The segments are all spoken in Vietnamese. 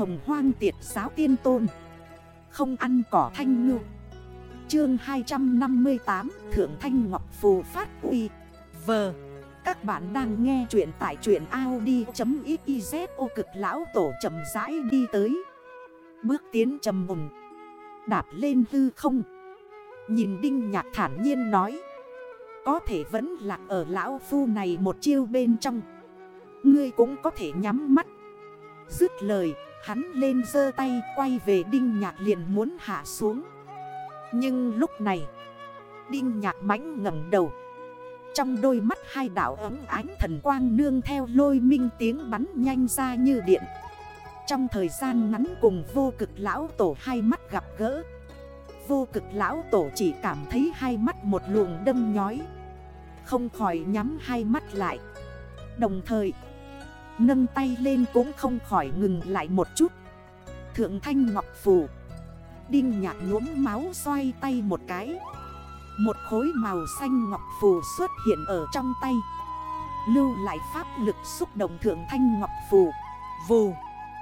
hồng hoang tiệt giáo tiên tôn. Không ăn cỏ thanh ngư. Chương 258 Thượng Thanh Ngọc Phù Phát Uy. Vờ Các bạn đang nghe chuyện tại truyện Audi.xyz ô cực lão tổ chậm rãi đi tới. Bước tiến trầm mùng. Đạp lên hư không. Nhìn Đinh Nhạc thản nhiên nói. Có thể vẫn lạc ở lão phu này một chiêu bên trong. Ngươi cũng có thể nhắm mắt. Dứt lời Hắn lên dơ tay, quay về Đinh Nhạc liền muốn hạ xuống. Nhưng lúc này, Đinh Nhạc mãnh ngẩng đầu. Trong đôi mắt hai đảo ấm ánh thần quang nương theo lôi minh tiếng bắn nhanh ra như điện. Trong thời gian ngắn cùng vô cực lão tổ hai mắt gặp gỡ, Vô cực lão tổ chỉ cảm thấy hai mắt một luồng đâm nhói, Không khỏi nhắm hai mắt lại. Đồng thời Nâng tay lên cũng không khỏi ngừng lại một chút. Thượng thanh ngọc phù. Đinh nhạc nhuốm máu xoay tay một cái. Một khối màu xanh ngọc phù xuất hiện ở trong tay. Lưu lại pháp lực xúc động thượng thanh ngọc phù. Vù.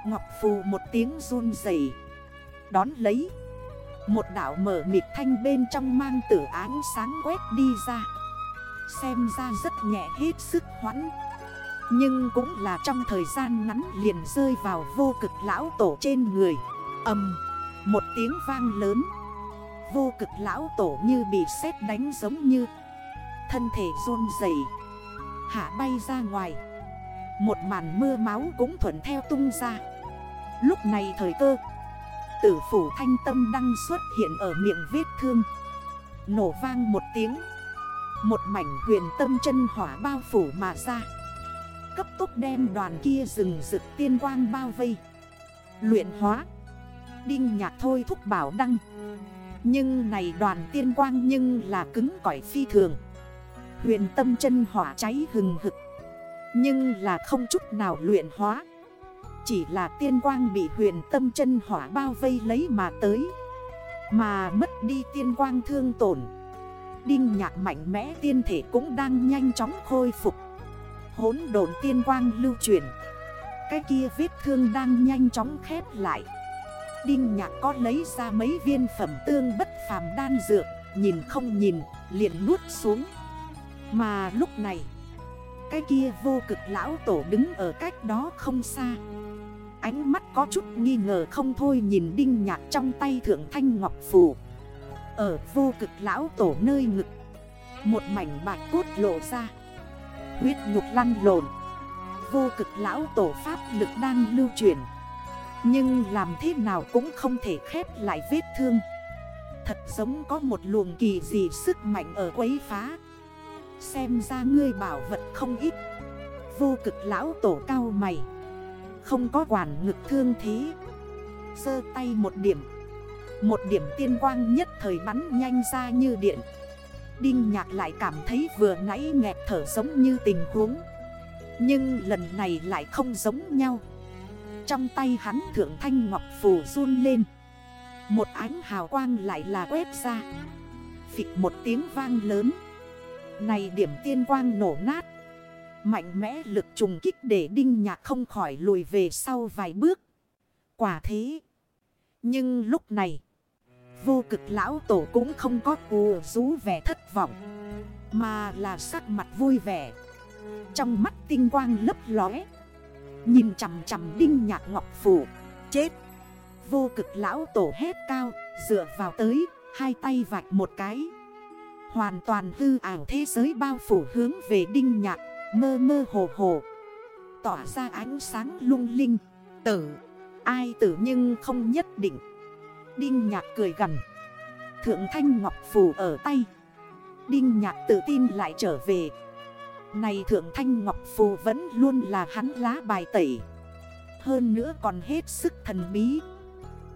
Ngọc phù một tiếng run dày Đón lấy. Một đảo mở mịt thanh bên trong mang tử ánh sáng quét đi ra. Xem ra rất nhẹ hết sức hoãn nhưng cũng là trong thời gian ngắn liền rơi vào vô cực lão tổ trên người. Âm Một tiếng vang lớn. Vô cực lão tổ như bị sét đánh giống như Thân thể run dày Hạ bay ra ngoài. Một màn mưa máu cũng thuận theo tung ra. Lúc này thời cơ, Tử phủ thanh tâm đang xuất hiện ở miệng vết thương. Nổ vang một tiếng. Một mảnh huyền tâm chân hỏa bao phủ mà ra cấp tốc đem đoàn kia rừng rực tiên quang bao vây. Luyện hóa. Đinh nhạc thôi thúc bảo đăng. Nhưng này đoàn tiên quang nhưng là cứng cỏi phi thường. Huyền tâm chân hỏa cháy hừng hực. Nhưng là không chút nào luyện hóa. Chỉ là tiên quang bị huyền tâm chân hỏa bao vây lấy mà tới. Mà mất đi tiên quang thương tổn. Đinh nhạc mạnh mẽ tiên thể cũng đang nhanh chóng khôi phục hốn đồn tiên quang lưu chuyển. Cái kia vết thương đang nhanh chóng khép lại. Đinh nhạc có lấy ra mấy viên phẩm tương bất phàm đan dược, Nhìn không nhìn, liền nuốt xuống. Mà lúc này, Cái kia vô cực lão tổ đứng ở cách đó không xa. Ánh mắt có chút nghi ngờ không thôi nhìn đinh nhạc trong tay thượng thanh ngọc phù. Ở vô cực lão tổ nơi ngực, Một mảnh bạch cốt lộ ra. Huyết nhục lăn lộn. Vô cực lão tổ pháp lực đang lưu chuyển Nhưng làm thế nào cũng không thể khép lại vết thương. Thật giống có một luồng kỳ gì sức mạnh ở quấy phá. Xem ra ngươi bảo vật không ít. Vô cực lão tổ cao mày. Không có quản ngực thương thế. Sơ tay một điểm. Một điểm tiên quang nhất thời bắn nhanh ra như điện. Đinh nhạc lại cảm thấy vừa nãy nghẹt thở giống như tình huống. Nhưng lần này lại không giống nhau. Trong tay hắn thượng thanh ngọc phù run lên. Một ánh hào quang lại là quét ra. Phịch một tiếng vang lớn. Này điểm tiên quang nổ nát. Mạnh mẽ lực trùng kích để đinh nhạc không khỏi lùi về sau vài bước. Quả thế. Nhưng lúc này Vô cực lão tổ cũng không có cù rú vẻ thất vọng, Mà là sắc mặt vui vẻ. Trong mắt tinh quang lấp lóe, Nhìn chầm chầm đinh nhạc ngọc phủ. Chết! Vô cực lão tổ hét cao, Dựa vào tới, Hai tay vạch một cái. Hoàn toàn hư ảo thế giới bao phủ hướng về đinh nhạc, Mơ mơ hồ hồ. Tỏa ra ánh sáng lung linh. Tử! Ai tử nhưng không nhất định. Đinh nhạc cười gần Thượng thanh ngọc phù ở tay. Đinh nhạc tự tin lại trở về. Này thượng thanh ngọc phù vẫn luôn là hắn lá bài tẩy. Hơn nữa còn hết sức thần bí.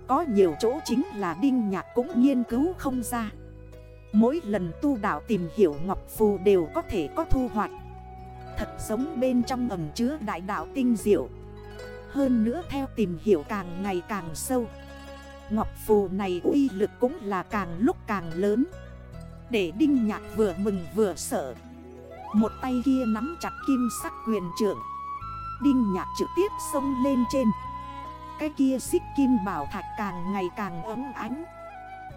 Có nhiều chỗ chính là đinh nhạc cũng nghiên cứu không ra. Mỗi lần tu đạo tìm hiểu ngọc phù đều có thể có thu hoạch. Thật giống bên trong ẩm chứa đại đạo tinh diệu. Hơn nữa theo tìm hiểu càng ngày càng sâu. Ngọc phù này uy lực cũng là càng lúc càng lớn. Để Đinh Nhạc vừa mừng vừa sợ. Một tay kia nắm chặt kim sắc quyền trưởng. Đinh Nhạc trực tiếp xông lên trên. Cái kia xích kim bảo thạch càng ngày càng ấm ánh.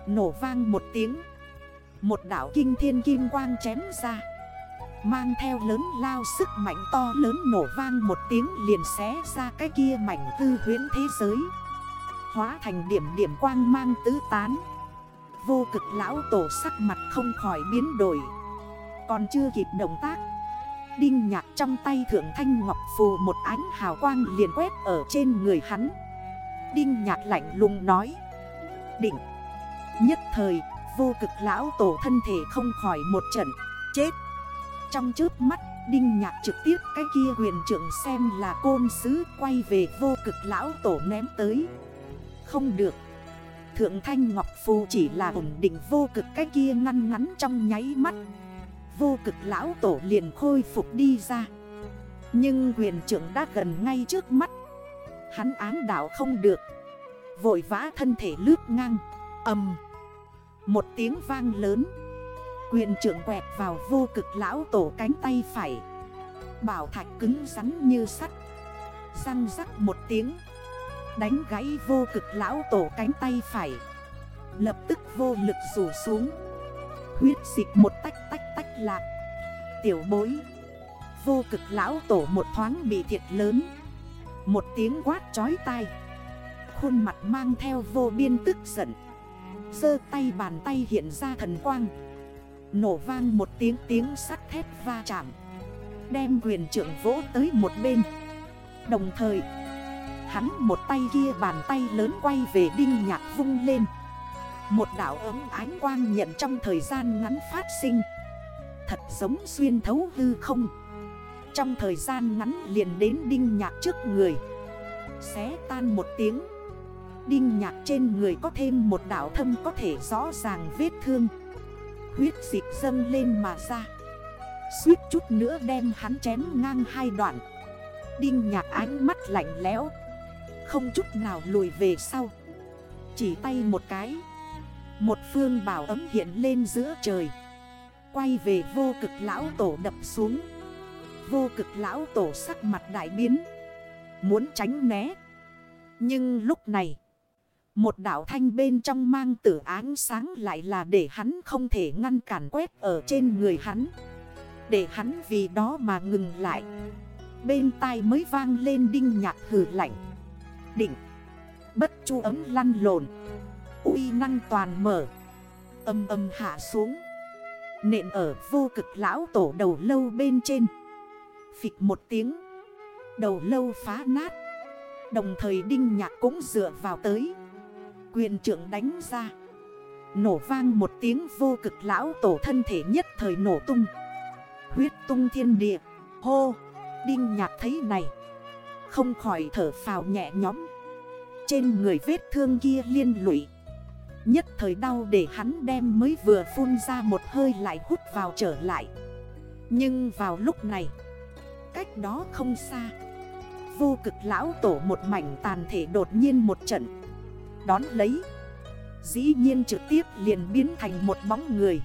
Nổ vang một tiếng. Một đảo kinh thiên kim quang chém ra. Mang theo lớn lao sức mạnh to lớn nổ vang một tiếng liền xé ra cái kia mảnh tư huyến thế giới. Hóa thành điểm điểm quang mang tứ tán. Vô cực lão tổ sắc mặt không khỏi biến đổi. Còn chưa kịp động tác, Đinh nhạc trong tay thượng thanh ngọc phù một ánh hào quang liền quét ở trên người hắn. Đinh nhạc lạnh lùng nói, Định, Nhất thời, vô cực lão tổ thân thể không khỏi một trận chết. Trong trước mắt, Đinh nhạc trực tiếp cái kia huyền trưởng xem là côn sứ quay về vô cực lão tổ ném tới. Không được. Thượng Thanh Ngọc Phù chỉ là ổn định vô cực cái kia ngăn ngắn trong nháy mắt. Vô cực lão tổ liền khôi phục đi ra. Nhưng Quyền trưởng đã gần ngay trước mắt. Hắn án đảo không được. Vội vã thân thể lướt ngang. Âm Một tiếng vang lớn. Quyền trưởng quẹt vào vô cực lão tổ cánh tay phải. Bảo thạch cứng rắn như sắt. Răng rắc một tiếng. Đánh gãy vô cực lão tổ cánh tay phải. Lập tức vô lực rủ xuống. Huyết dịch một tách tách tách lạc. Tiểu bối. Vô cực lão tổ một thoáng bị thiệt lớn. Một tiếng quát chói tai. Khuôn mặt mang theo vô biên tức giận. Sơ tay bàn tay hiện ra thần quang. Nổ vang một tiếng tiếng sắt thép va chạm. Đem quyền trưởng vỗ tới một bên. Đồng thời Hắn một tay kia bàn tay lớn quay về đinh nhạc vung lên. Một đảo ấm ánh quang nhận trong thời gian ngắn phát sinh. Thật giống xuyên thấu hư không. Trong thời gian ngắn liền đến đinh nhạc trước người. Xé tan một tiếng. Đinh nhạc trên người có thêm một đảo thâm có thể rõ ràng vết thương. Huyết dịch dâng lên mà ra. Suýt chút nữa đem hắn chém ngang hai đoạn. Đinh nhạc ánh mắt lạnh lẽo. Không chút nào lùi về sau. Chỉ tay một cái, Một phương bảo ấm hiện lên giữa trời. Quay về vô cực lão tổ đập xuống. Vô cực lão tổ sắc mặt đại biến, Muốn tránh né. Nhưng lúc này, Một đảo thanh bên trong mang tử áng sáng lại là để hắn không thể ngăn cản quét ở trên người hắn. Để hắn vì đó mà ngừng lại. Bên tai mới vang lên đinh nhạc hử lạnh. Định. Bất chu ấm lăn lộn. Uy năng toàn mở. Âm âm hạ xuống. Nện ở vô cực lão tổ đầu lâu bên trên. Phịch một tiếng. Đầu lâu phá nát. Đồng thời đinh nhạc cũng dựa vào tới. Quyền trưởng đánh ra. Nổ vang một tiếng vô cực lão tổ thân thể nhất thời nổ tung. Huyết tung thiên địa. Hô. Đinh nhạc thấy này. Không khỏi thở phào nhẹ nhóm Trên người vết thương kia liên lụy. Nhất thời đau để hắn đem mới vừa phun ra một hơi lại hút vào trở lại. Nhưng vào lúc này, Cách đó không xa, Vô cực lão tổ một mảnh tàn thể đột nhiên một trận. Đón lấy, Dĩ nhiên trực tiếp liền biến thành một bóng người.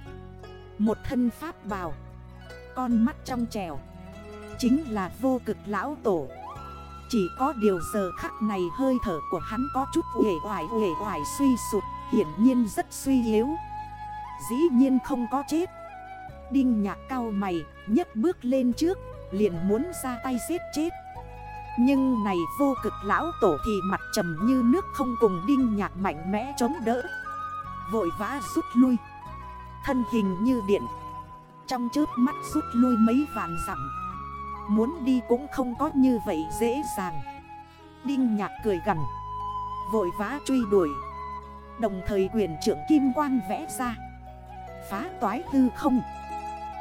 Một thân pháp bào, Con mắt trong trèo. Chính là vô cực lão tổ. Chỉ có điều giờ khắc này hơi thở của hắn có chút uể oải uể oải suy sụt Hiển nhiên rất suy yếu. Dĩ nhiên không có chết. Đinh nhạc cao mày nhất bước lên trước, Liền muốn ra tay giết chết. Nhưng này vô cực lão tổ thì mặt trầm như nước không cùng đinh nhạc mạnh mẽ chống đỡ. Vội vã rút lui. Thân hình như điện. Trong chớp mắt rút lui mấy vạn dặm. Muốn đi cũng không có như vậy dễ dàng. Đinh nhạc cười gần Vội vã truy đuổi. Đồng thời quyền trưởng kim quang vẽ ra, Phá toái hư không.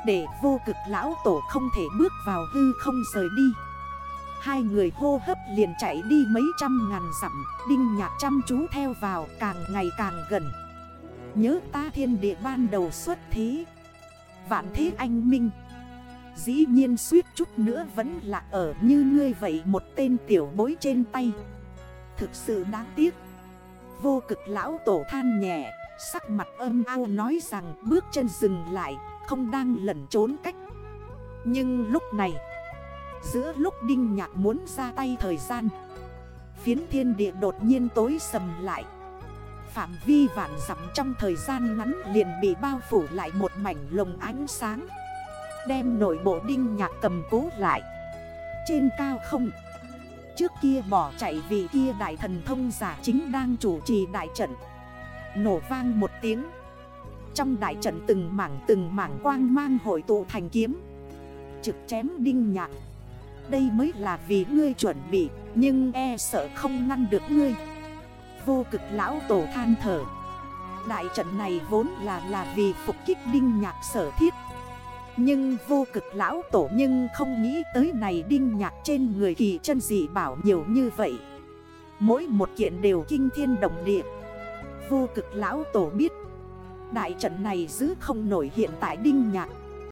Để vô cực lão tổ không thể bước vào hư không rời đi. Hai người hô hấp liền chạy đi mấy trăm ngàn dặm, Đinh nhạc chăm chú theo vào càng ngày càng gần. Nhớ ta thiên địa ban đầu xuất thế. Vạn thế anh minh Dĩ nhiên suýt chút nữa vẫn là ở như ngươi vậy một tên tiểu bối trên tay. Thực sự đáng tiếc. Vô cực lão tổ than nhẹ, Sắc mặt âm ao nói rằng bước chân dừng lại, Không đang lẩn trốn cách. Nhưng lúc này, Giữa lúc Đinh Nhạc muốn ra tay thời gian, Phiến thiên địa đột nhiên tối sầm lại. Phạm vi vạn dặm trong thời gian ngắn liền bị bao phủ lại một mảnh lồng ánh sáng. Đem nội bộ đinh nhạc cầm cố lại. Trên cao không, Trước kia bỏ chạy vì kia đại thần thông giả chính đang chủ trì đại trận. Nổ vang một tiếng, Trong đại trận từng mảng từng mảng quang mang hội tụ thành kiếm. Trực chém đinh nhạc, Đây mới là vì ngươi chuẩn bị, Nhưng e sợ không ngăn được ngươi. Vô cực lão tổ than thở, Đại trận này vốn là là vì phục kích đinh nhạc sở thiết. Nhưng vô cực lão tổ nhưng không nghĩ tới này đinh nhạc trên người kỳ chân dị bảo nhiều như vậy. Mỗi một kiện đều kinh thiên động địa. Vô cực lão tổ biết, Đại trận này giữ không nổi hiện tại đinh nhạc.